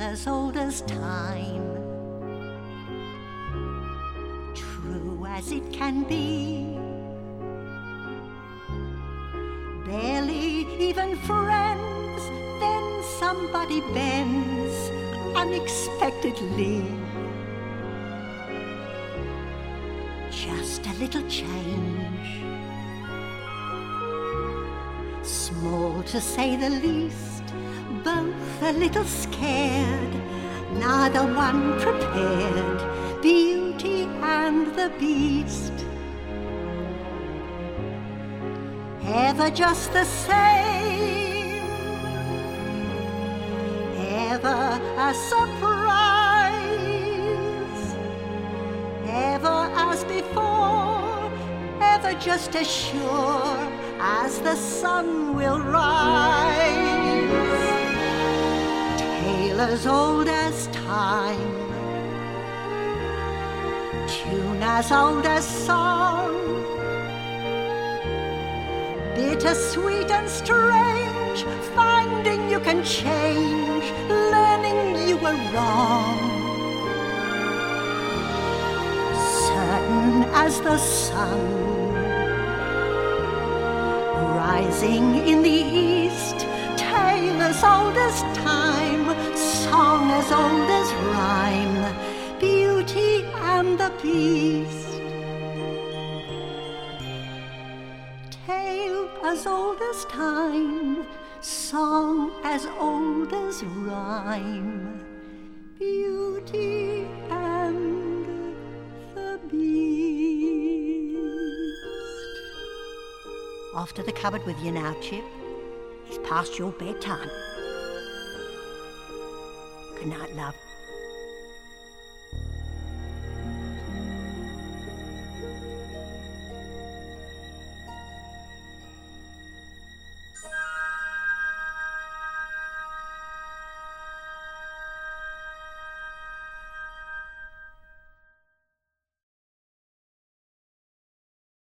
as old as time. True as it can be. Barely even friends, then somebody bends unexpectedly. Just a little change. Small to say the least, a little scared, neither one prepared, Beauty and the Beast. Ever just the same, ever a surprise, ever as before, ever just as sure as the sun will rise. Tale as old as time, tune as old as song, bitter sweet and strange, finding you can change, learning you were wrong. Certain as the sun rising in the east, as old as time, song as old as rhyme, beauty and the beast. Tale as old as time, song as old as rhyme, beauty and the beast. Off to the cupboard with you now, Chip. It's past your bedtime. Night, love.